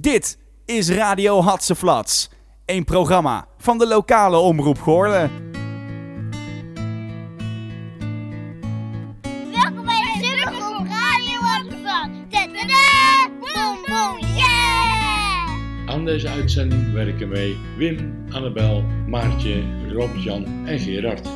Dit is Radio Hatseflats, een programma van de lokale omroep Goorlen. Welkom bij de Radio Hatseflats. Tada! Boom, yeah! Aan deze uitzending werken wij Wim, Annabel, Maartje, Rob-Jan en Gerard.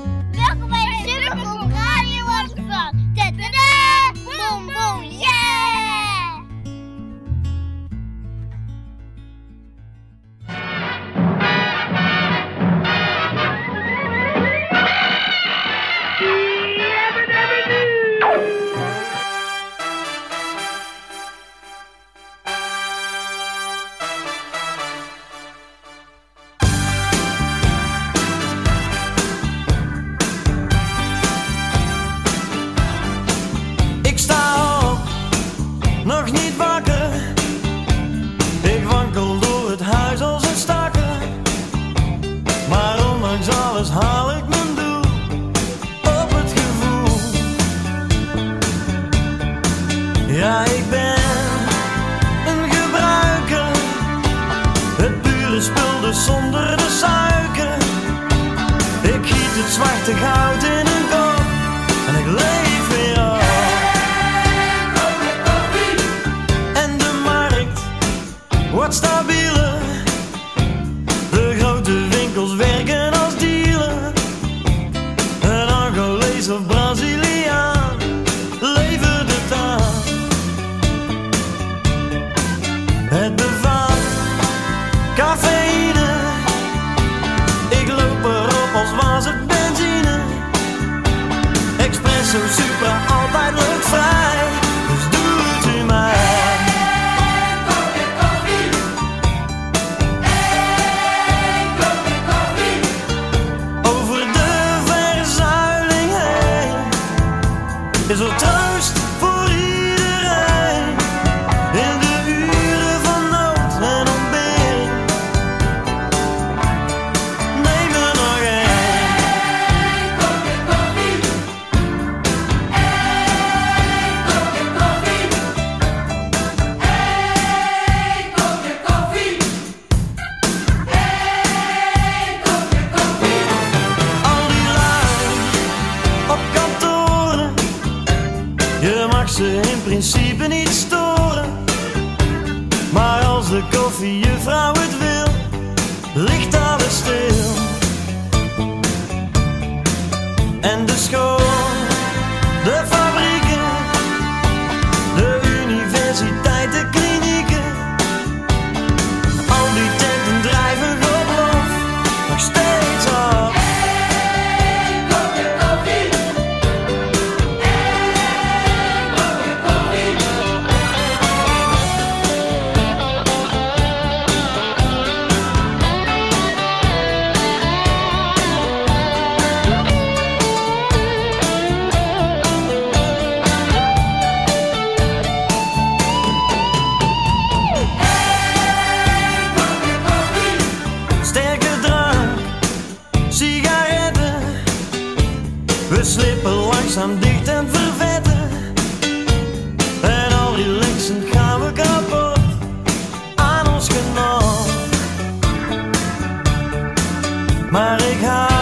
Maar ik haal.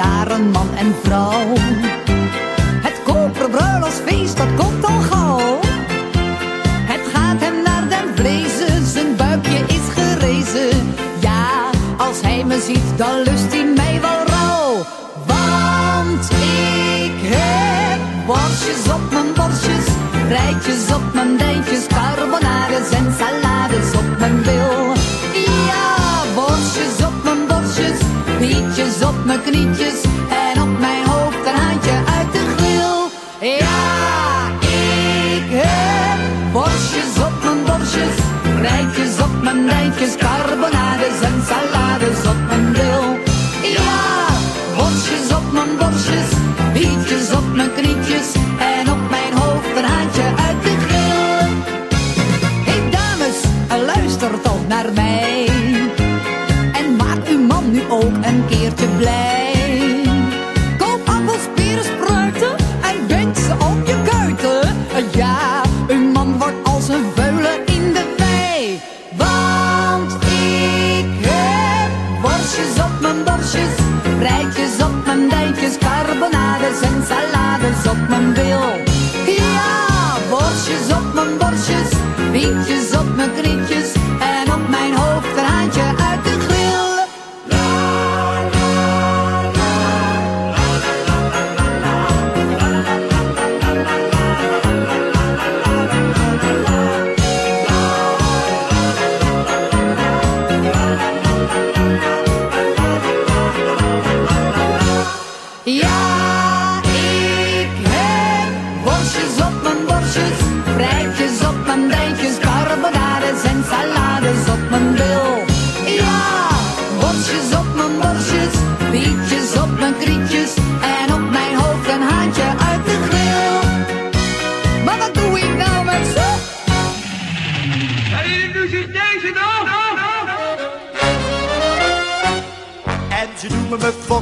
Een man en vrouw. Het koperen bruiloftsfeest, dat komt al gauw. Het gaat hem naar den vlezen, zijn buikje is gerezen. Ja, als hij me ziet, dan lust hij mij wel rauw. Want ik heb worstjes op mijn borstjes, rijtjes op mijn dijntjes, carbonades en salades op mijn bil. Op mijn knietjes en op mijn hoofd een handje uit de grill. Ja, ik heb worstjes op mijn borstjes, rijtjes op mijn rijtjes, carbonades en salades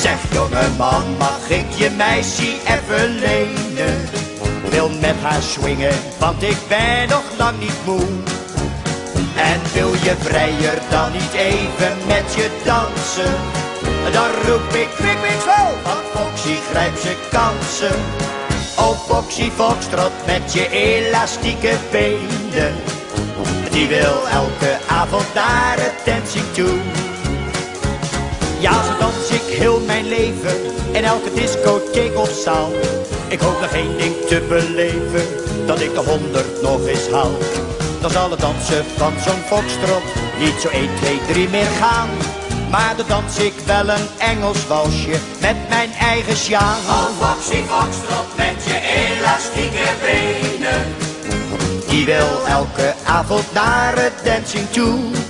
Zeg jongeman, mag ik je meisje even lenen? Wil met haar swingen, want ik ben nog lang niet moe. En wil je vrijer dan niet even met je dansen? Dan roep ik kwik kwik zo, want Foxy grijpt zijn kansen. Oh Foxy Foxtrot met je elastieke benen. Die wil elke avond het dancing toe. Ja, zo dans ik heel mijn leven in elke discotheek of zaal. Ik hoop nog één ding te beleven, dat ik de honderd nog eens haal. Dan zal het dansen van zo'n foxtrot niet zo 1, 2, 3 meer gaan. Maar dan dans ik wel een Engels walsje met mijn eigen sjaal. Oh, Foxy Foxtrot met je elastieke benen. Die wil elke avond naar het dancing toe.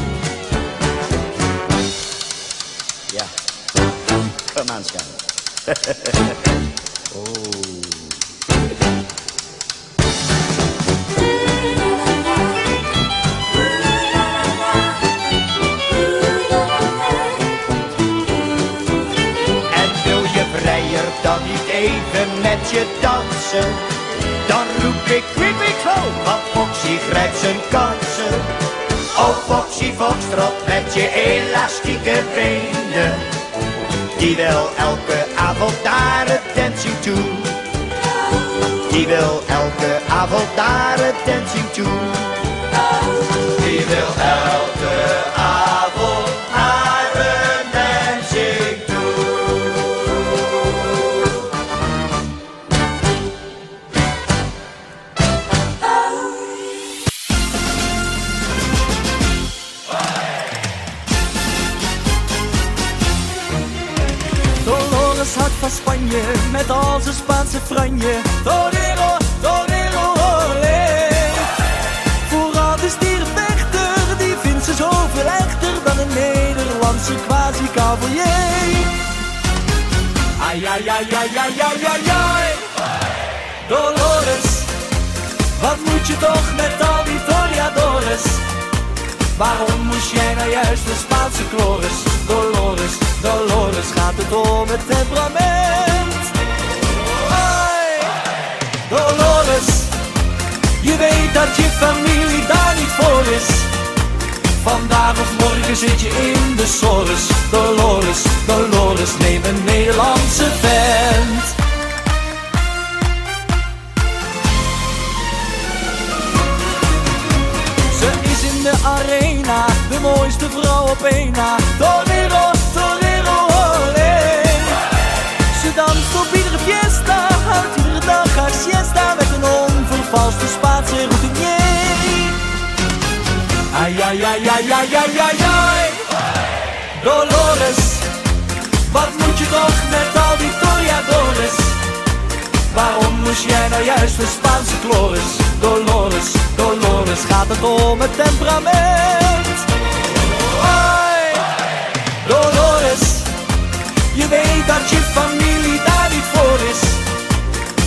Oh. En wil je oh. dan niet even met je dansen. Dan roep ik kwik kwik ho, want Foxy grijpt zijn kansen. Oh Foxy Foxtrot met je elastieke benen. Die wil elke avond naar het dancing toe. Die wil elke avond naar het dancing toe. Die wil elke Spanje met al zijn Spaanse franje. Torero, torero, olé. Vooral de stierenvechter, die vindt ze zoveel echter dan een Nederlandse quasi-cavalier. Ai, ai, ai, ai, ai, ai, ai. Dolores, wat moet je toch met al die toreadores? Waarom moest jij nou juist een Spaanse chloris? Dolores, Dolores, gaat het om het temperament? Je weet dat je familie daar niet voor is. Vandaag of morgen zit je in de sores. Dolores, Dolores, neem een Nederlandse vent. Ze is in de arena, de mooiste vrouw op één na. Torero, torero, olé. Ze danst op iedere fiesta, houdt iedere dag haar siesta onvervalste Spaanse routinier. Ai, ai, ai, ai, ai, ai, ai, ai. Dolores, wat moet je toch met al die toreadores? Waarom moest jij nou juist een Spaanse chloris? Dolores, Dolores, gaat het om het temperament? Ai, Dolores, je weet dat je familie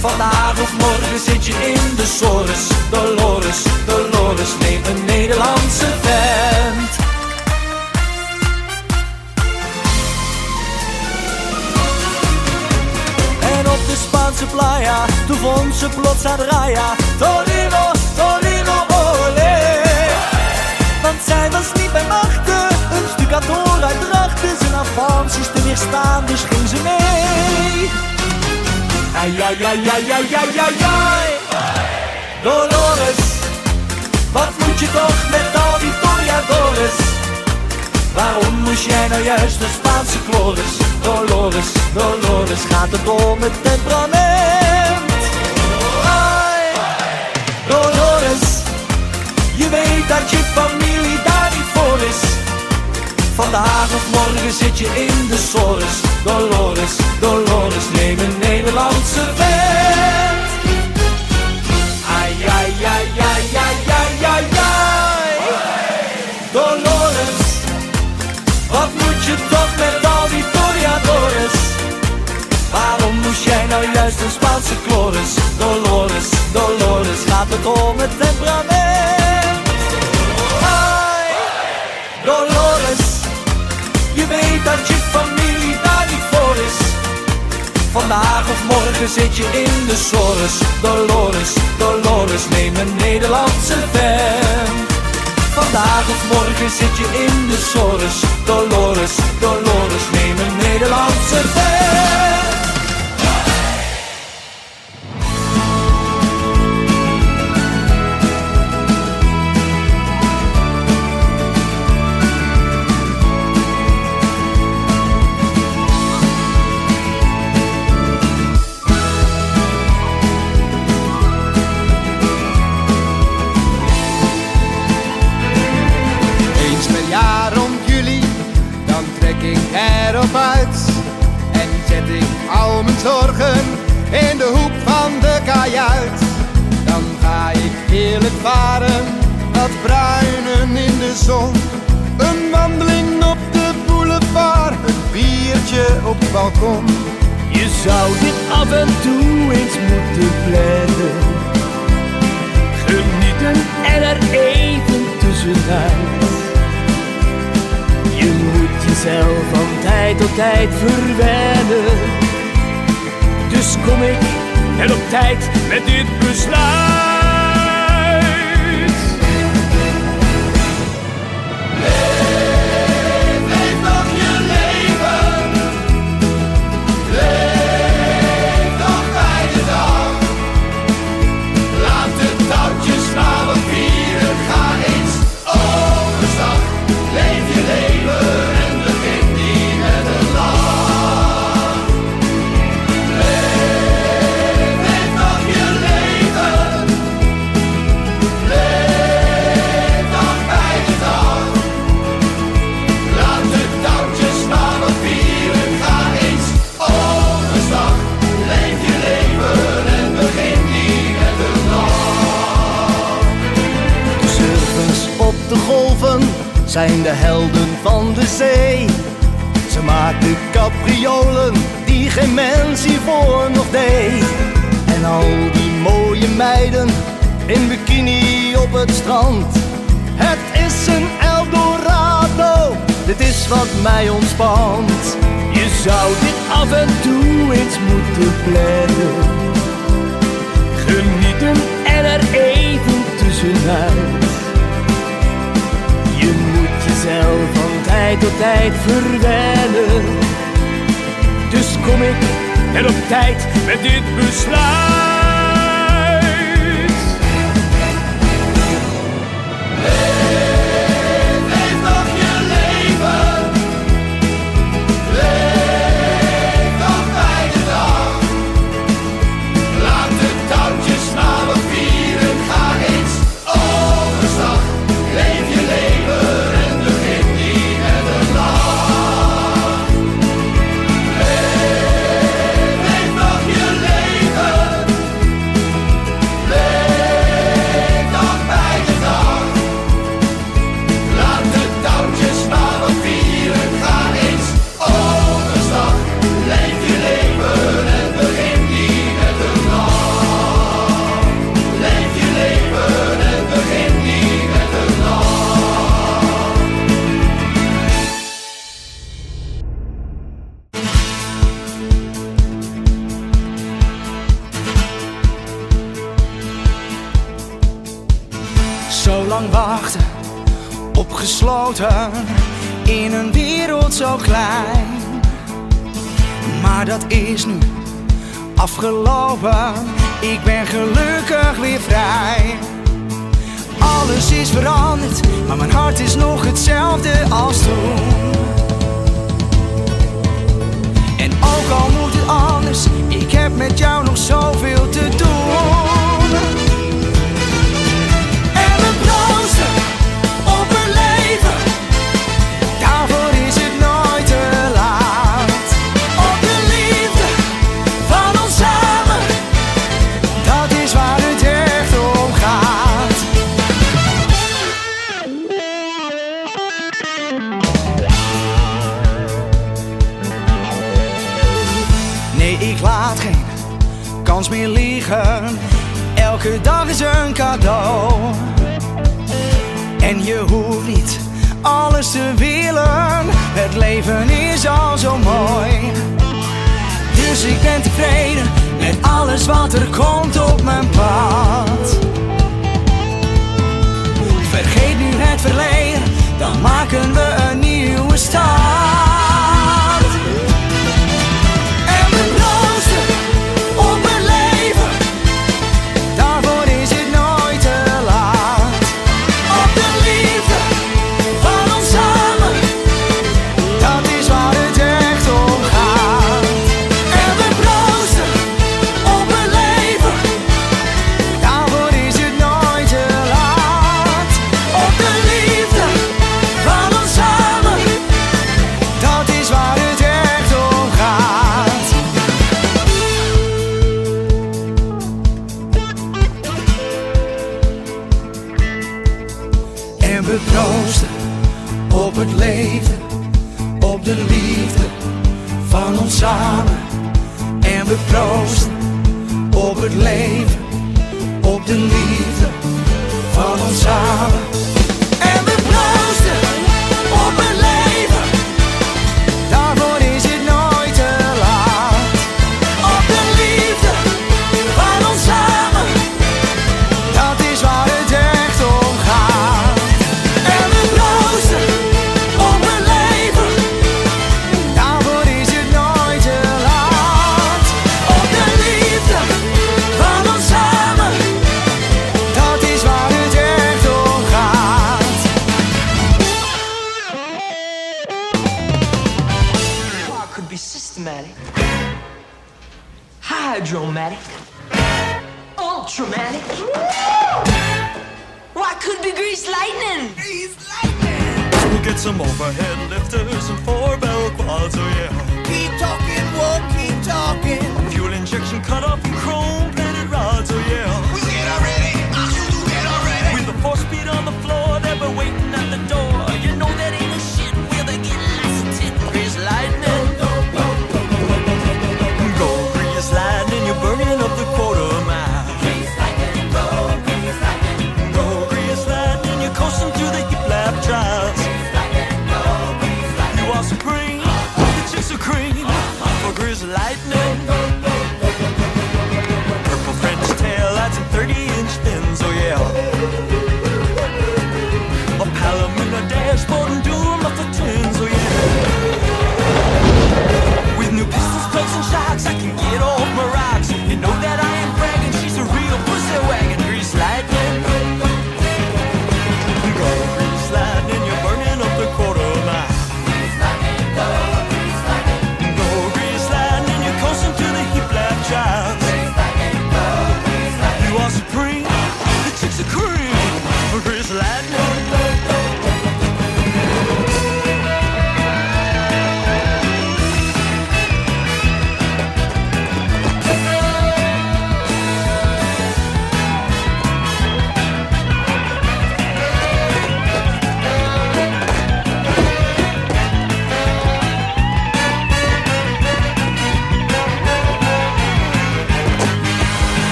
Vandaag of morgen zit je in de sores. Dolores, Dolores, neem een Nederlandse vent. En op de Spaanse playa, toen vond ze plots haar raya. Torino, Torino, olé. Want zij was niet bij machten, een stucator uit drachten. Zijn avans is te weerstaan, dus ging ze mee. Ai, ai, ai, ai, ai, ai, ai. Dolores, wat moet je toch met al die toreadores? Waarom moest jij nou juist een Spaanse chloris? Dolores, Dolores, gaat het om het temperament? Ai, Dolores, je weet dat je familie zit je in de sores. Dolores, Dolores, neem een Nederlandse vent. Ai, ai, ai, ai, ai, ai, ai, ai. Dolores, wat moet je toch met al die toreadores? Waarom moest jij nou juist een Spaanse chloris? Dolores, Dolores, gaat het om het temperament? Vandaag of morgen zit je in de sores. Dolores, Dolores, neem een Nederlandse vent. Vandaag of morgen zit je in de sores. Dolores, Dolores, neem een Nederlandse vent. Varen, wat bruinen in de zon. Een wandeling op de boulevard, een biertje op het balkon. Je zou dit af en toe eens moeten plannen. Genieten en er even tussenuit. Je moet jezelf van tijd tot tijd verwennen. Dus kom ik er op tijd met dit verleden, dan maken we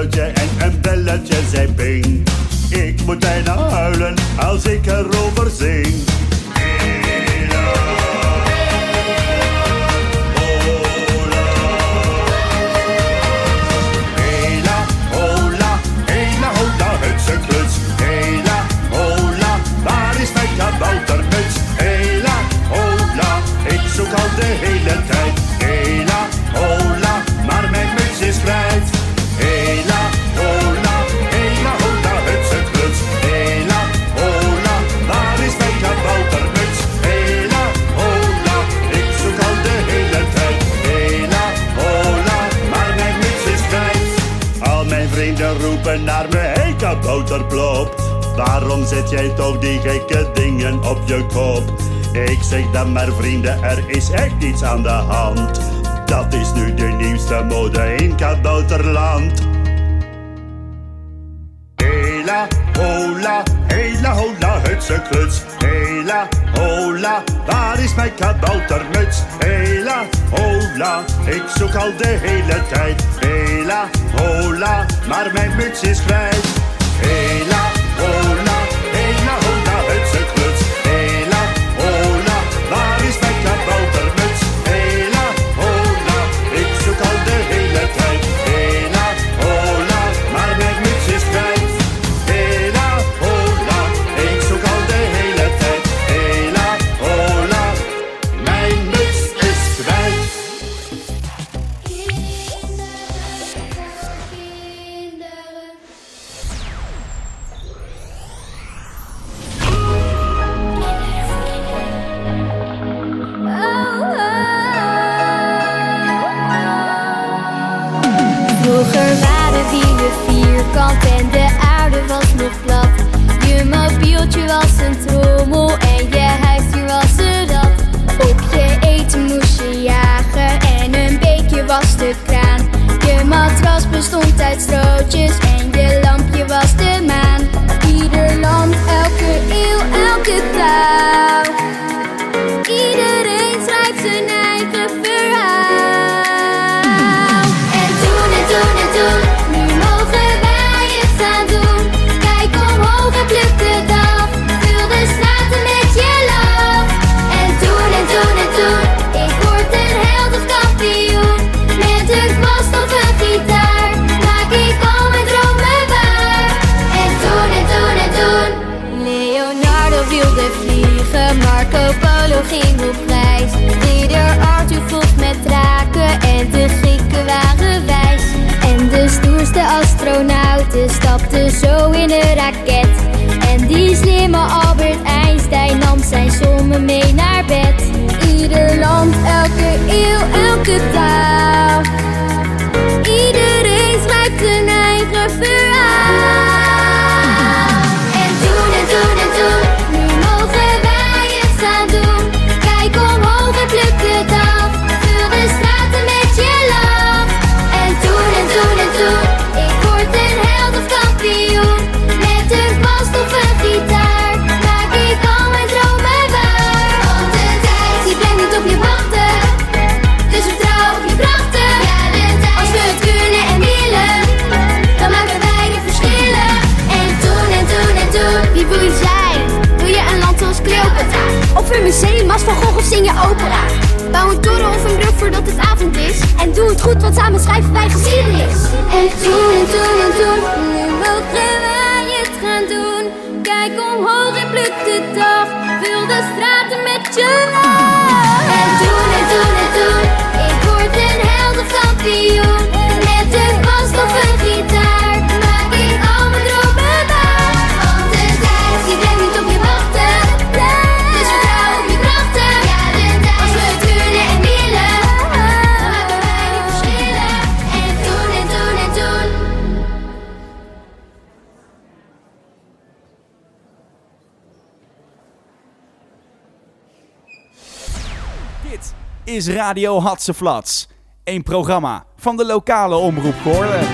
Joe Jack Ik zeg dan maar vrienden, er is echt iets aan de hand. Dat is nu de nieuwste mode in kabouterland. Hela, hola, hela, hola, hutse kluts. Hela, hola, waar is mijn kaboutermuts? Hela, hola, ik zoek al de hele Bouw een toren of een brug voordat het avond is. En doe het goed, want samen schrijven wij geschiedenis. En toen en toen en toen nu mogen wij het gaan doen. Kijk omhoog en pluk de dag, vul de straten met je lach. En toen en toen en toen ik word een helder kampioen. is Radio Hatseflats. Een programma van de lokale omroep Goorlen.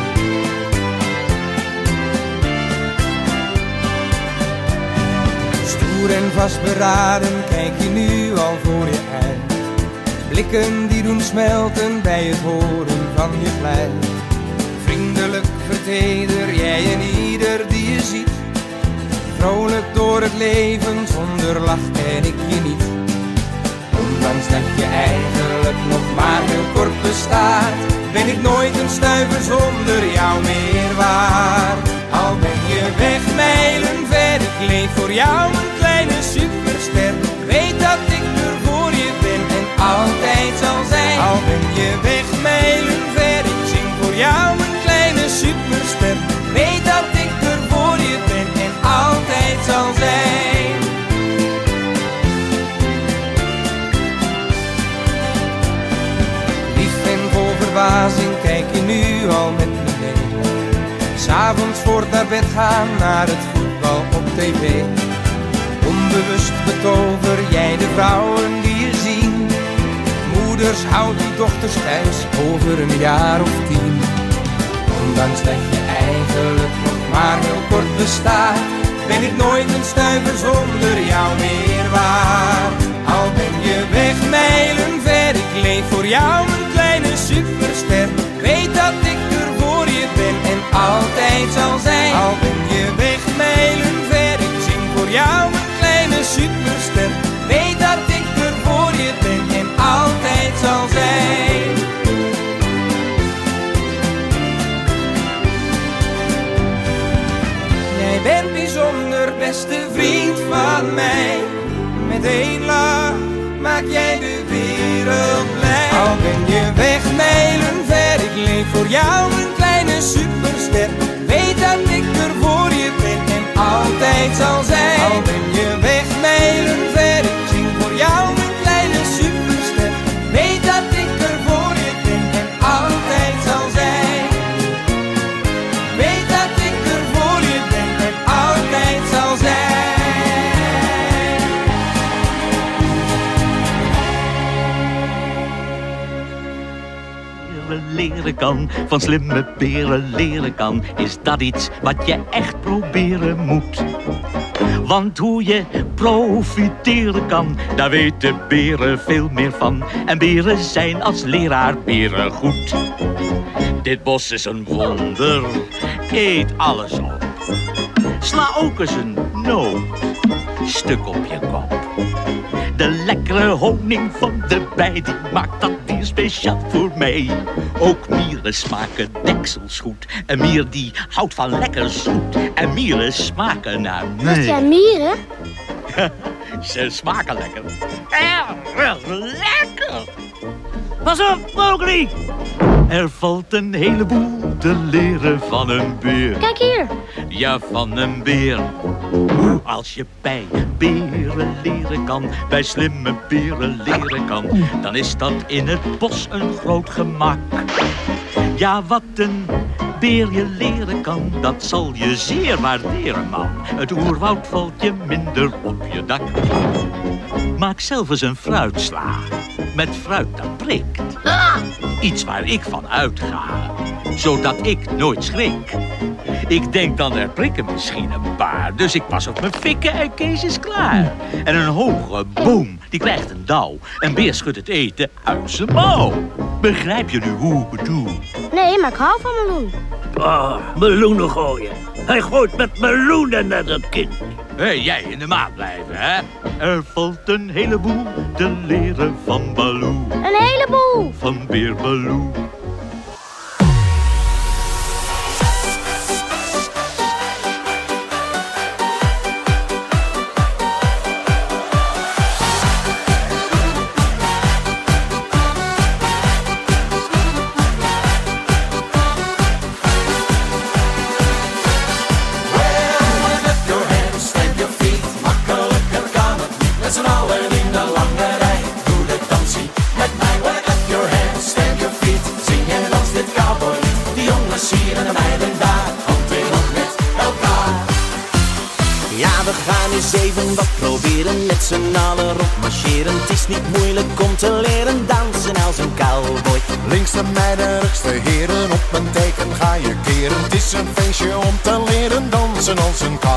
Stoer en vastberaden kijk je nu al voor je uit. Blikken die doen smelten bij het horen van je vlijt. Vriendelijk verteder jij en ieder die je ziet. Vrolijk door het leven zonder lach ken ik je niet. Ondanks dat je eigenlijk nog maar heel kort bestaat, ben ik nooit een stuiver zonder jou meer waard. Al ben je weg mijlen ver, ik leef voor jou een kleine superster. Weet dat ik er voor je ben en altijd zal zijn. Al ben je weg mijlen ver, ik zing voor jou een kleine superster. Weet dat ik er voor je ben en altijd zal zijn. S'avonds voor naar bed gaan naar het voetbal op tv. Onbewust betover jij de vrouwen die je zien. Moeders houden die dochters thuis over een jaar of tien. Ondanks dat je eigenlijk nog maar heel kort bestaat, ben ik nooit een stuiver zonder jou meer waard. Al ben je weg mijlen ver, ik leef voor jou een kleine superster. Weet dat altijd zal zijn. Al ben je weg mijlen ver, ik zing voor jou een kleine superster. Weet dat ik er voor je ben en altijd zal zijn. Jij bent bijzonder, beste vriend van mij. Met één lach maak jij de wereld blij. Al ben je weg mijlen ver, ik leef voor jou superster. Weet dat ik er voor je ben en altijd zal zijn. Al ben je weg mijlen Leren, kan, van slimme beren leren kan, is dat iets wat je echt proberen moet. Want hoe je profiteren kan, daar weten beren veel meer van. En beren zijn als leraar beren goed. Dit bos is een wonder, eet alles op. Sla ook eens een noot, stuk op je kop. De lekkere honing van de bij, die maakt dat speciaal voor mij. Ook mieren smaken deksels goed. Een mier die houdt van lekker zoet. En mieren smaken naar Wat mij. zijn mieren? Ze smaken lekker. Erg lekker. Pas op, Mowgli. Er valt een heleboel te leren van een beer. Kijk hier. Ja, van een beer. Hoe als je bij beren leren kan, bij slimme beren leren kan, dan is dat in het bos een groot gemak. Ja, wat een beer je leren kan, dat zal je zeer waarderen, man. Het oerwoud valt je minder op je dak. Maak zelf eens een fruitsla, met fruit dat prikt. Iets waar ik van uitga, zodat ik nooit schrik. Ik denk dan er prikken misschien een paar, dus ik pas op mijn fikken en Kees is klaar. En een hoge boom, die krijgt een dauw. Een beer schudt het eten uit zijn mouw. Begrijp je nu hoe ik bedoel? Nee, maar ik hou van meloen. Ah, meloenen gooien. Hij gooit met meloenen naar dat kind. Hé, jij in de maat blijven, hè? Er valt een heleboel te leren van Baloo. Een heleboel. Van Beer Baloo. Leren dansen als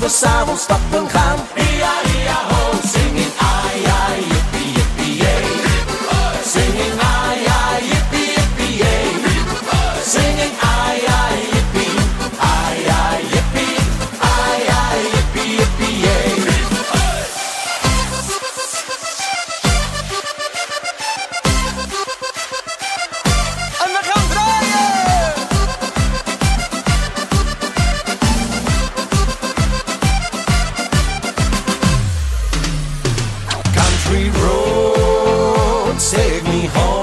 rond. Als we take me home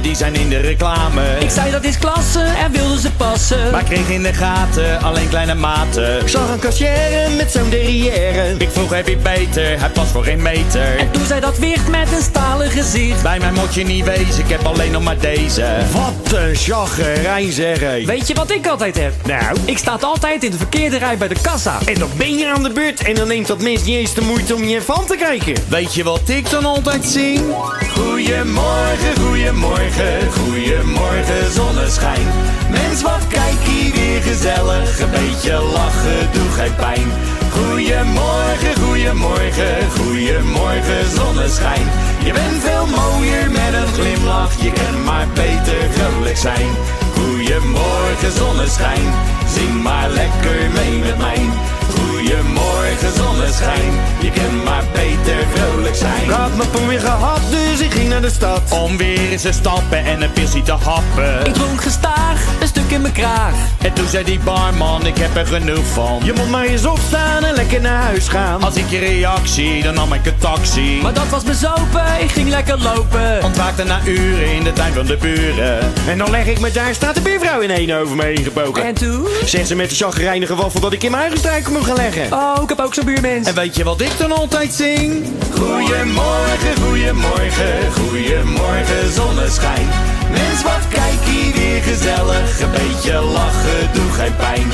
die zijn in de reclame. Ik zei dat is klasse en wilde ze passen. Maar ik kreeg in de gaten alleen kleine maten. Ik zag een kassière met zo'n derrière. Ik vroeg heb je beter, hij past voor geen meter. En toen zei dat wicht met een stalen gezicht. Bij mij moet je niet wezen, ik heb alleen nog maar deze. Wat een chaggerijn zeg hé. Weet je wat ik altijd heb? Nou? Ik sta altijd in de verkeerde rij bij de kassa. En dan ben je aan de beurt en dan neemt dat mens niet eens de moeite om je van te kijken. Weet je wat ik dan altijd zing? Goedemorgen, goedemorgen, goedemorgen zonneschijn. Mens, wat kijk hier weer gezellig, een beetje lachen doet geen pijn. Goedemorgen, goedemorgen, goedemorgen zonneschijn. Je bent veel mooier met een glimlach, je kan maar beter vrolijk zijn. Goedemorgen zonneschijn, zing maar lekker mee met mij. Goedemorgen zonneschijn, je kan maar beter vrolijk zijn. Ik had mijn poen weer gehad, dus ik ging naar de stad. Om weer eens te stappen en een pilsie te happen. Ik dronk gestaag, een stuk in mijn kraag. En toen zei die barman, ik heb er genoeg van. Je moet maar eens opstaan en lekker naar huis gaan. Als ik je reactie, dan nam ik een taxi. Maar dat was bezopen, ik ging lekker lopen. Ontwaakte na uren in de tuin van de buren. En dan leg ik me daar, staat de buurvrouw in één over me heen gebogen. En toen? Zegt ze met de chagrijnige waffel dat ik in mijn eigen struik moet gaan leggen. Oh, ik heb ook zo'n buurmens. En weet je wat ik dan altijd zing? Goedemorgen, goedemorgen, goedemorgen zonneschijn. Mens, wat hier gezellig, een beetje lachen doet geen pijn.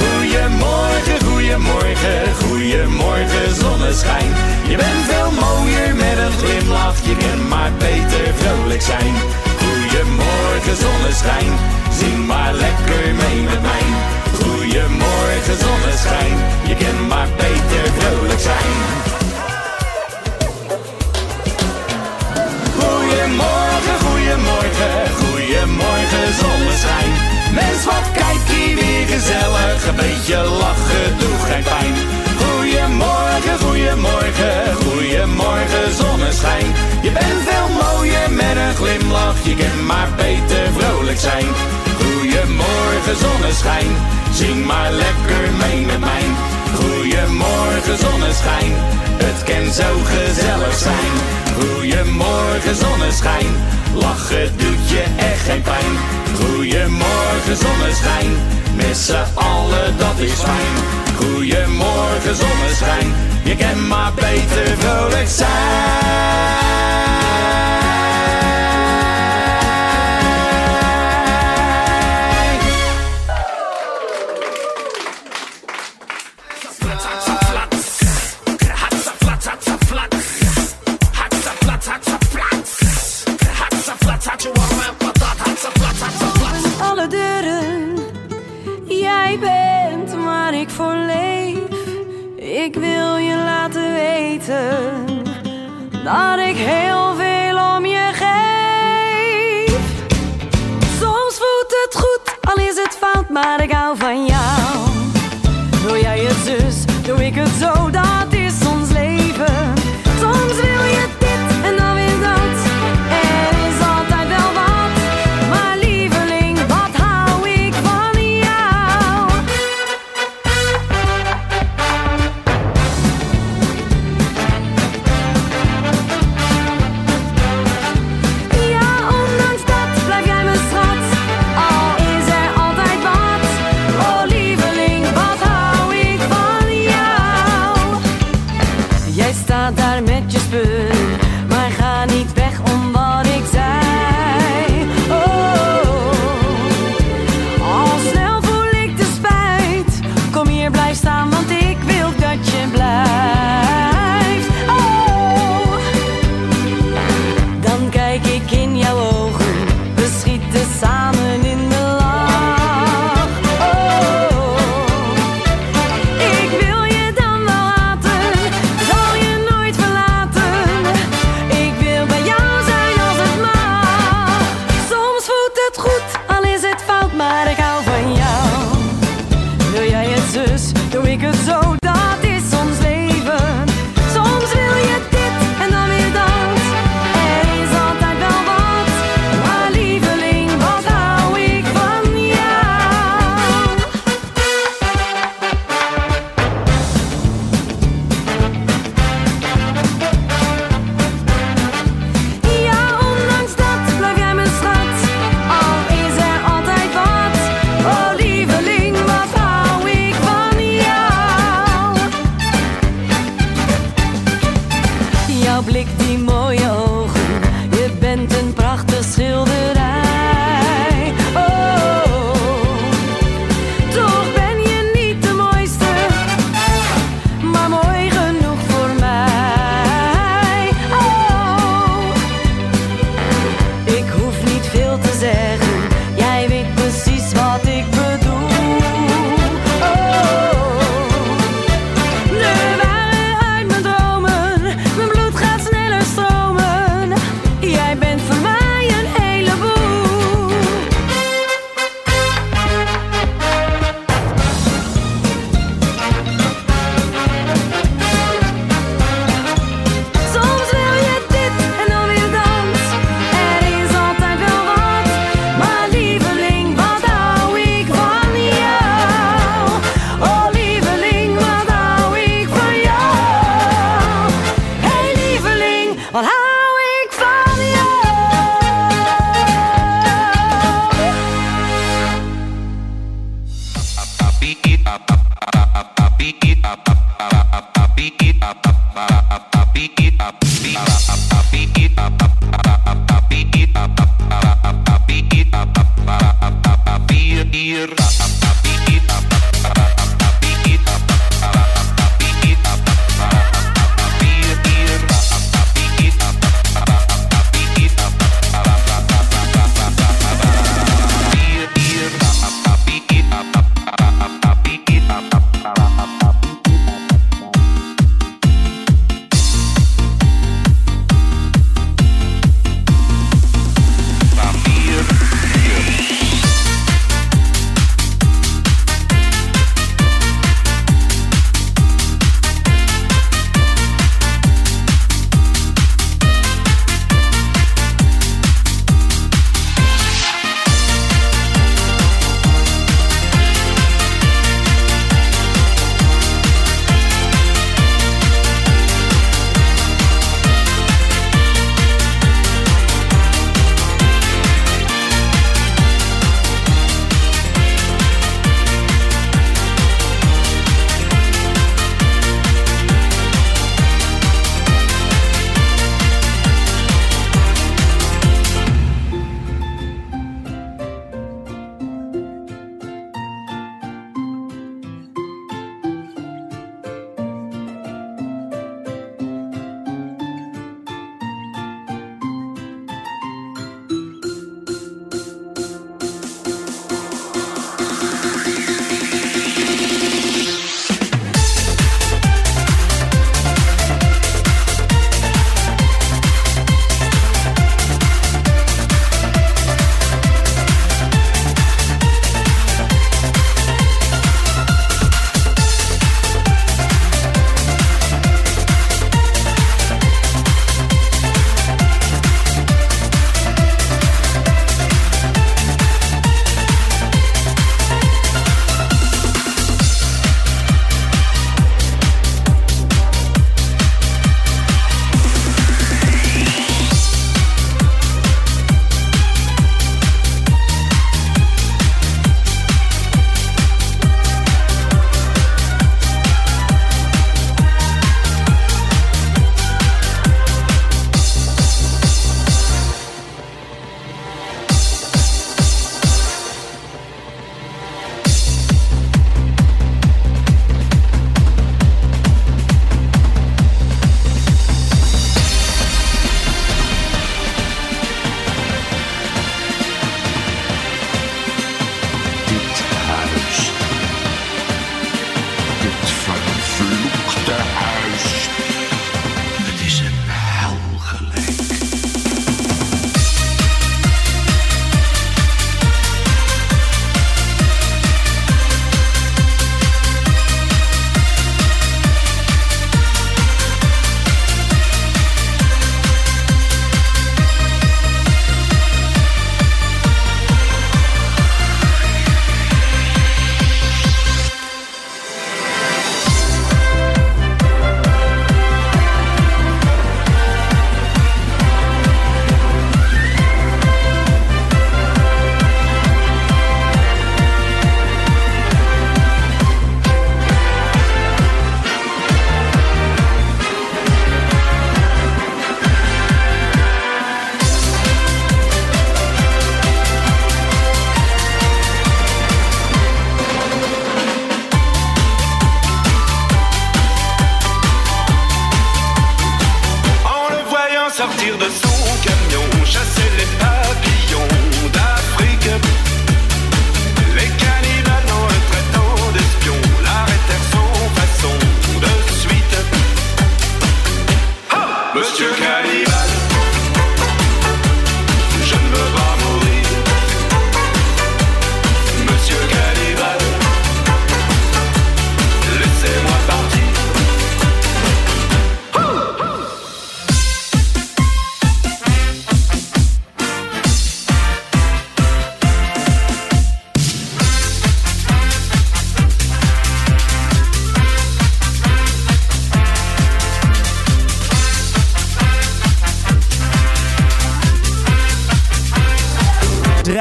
Goedemorgen, goedemorgen, goedemorgen zonneschijn. Je bent veel mooier met een glimlach, je kan maar beter vrolijk zijn. Goedemorgen zonneschijn, zing maar lekker mee met mij. Goedemorgen zonneschijn, je kan maar beter vrolijk zijn. Goedemorgen, goedemorgen, goedemorgen zonneschijn. Mens, wat kijk hier weer gezellig, een beetje lachen doet geen pijn. Goedemorgen, goedemorgen, goedemorgen zonneschijn. Je bent veel mooier met een glimlach, je kan maar beter vrolijk zijn. Goedemorgen zonneschijn, zing maar lekker mee met mij. Goedemorgen zonneschijn, het kan zo gezellig zijn. Goedemorgen zonneschijn, lachen doet je echt geen pijn. Goedemorgen zonneschijn, missen alle dat is fijn. Goedemorgen zonneschijn, je kan maar beter vrolijk zijn. maar ik hou van jou. Doe jij je zus, doe ik het zo dat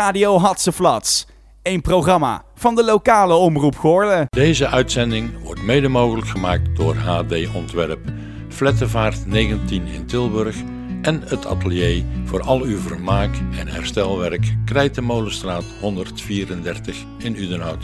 Radio Hatseflats. Een programma van de lokale omroep Goorlen. Deze uitzending wordt mede mogelijk gemaakt door HD Ontwerp, Flettenvaart 19 in Tilburg en het atelier voor al uw vermaak en herstelwerk Krijtenmolenstraat 134 in Udenhout.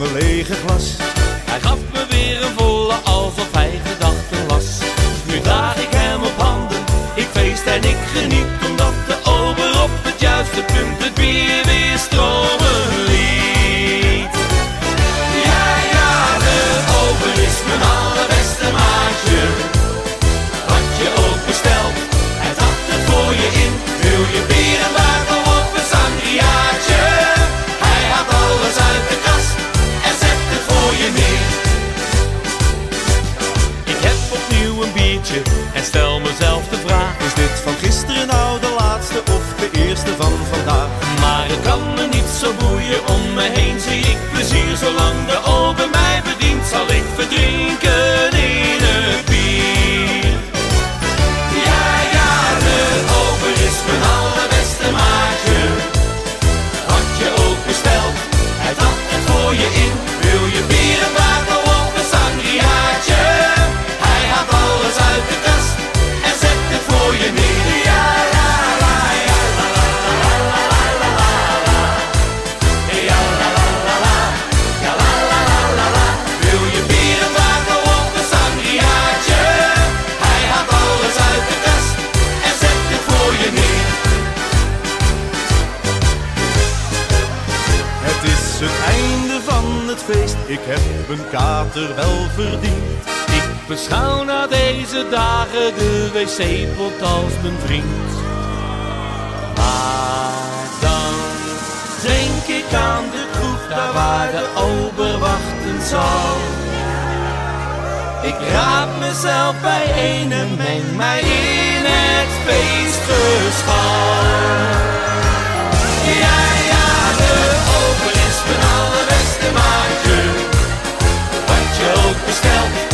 mijn lege glas. Hij gaf me weer een volle alsof. plezier zolang de ogen mij bedient zal ik een kater wel verdiend. Ik beschouw na deze dagen de wc-pot als mijn vriend. Maar dan denk ik aan de kroeg daar waar de oberwachten zal. Ik raap mezelf bij en meng mij in het feestgeschal. spell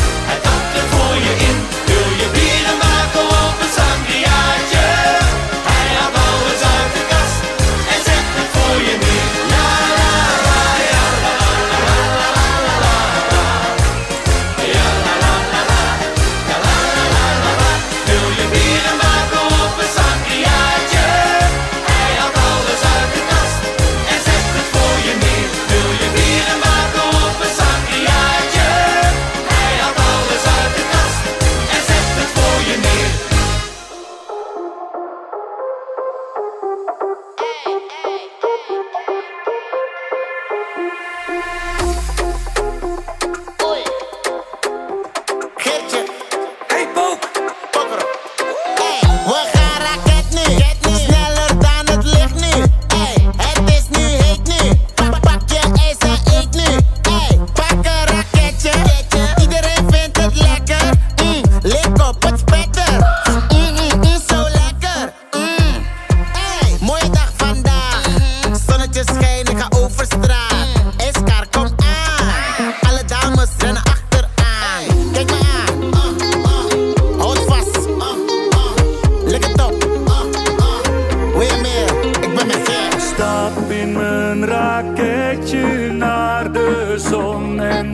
een raketje naar de zon en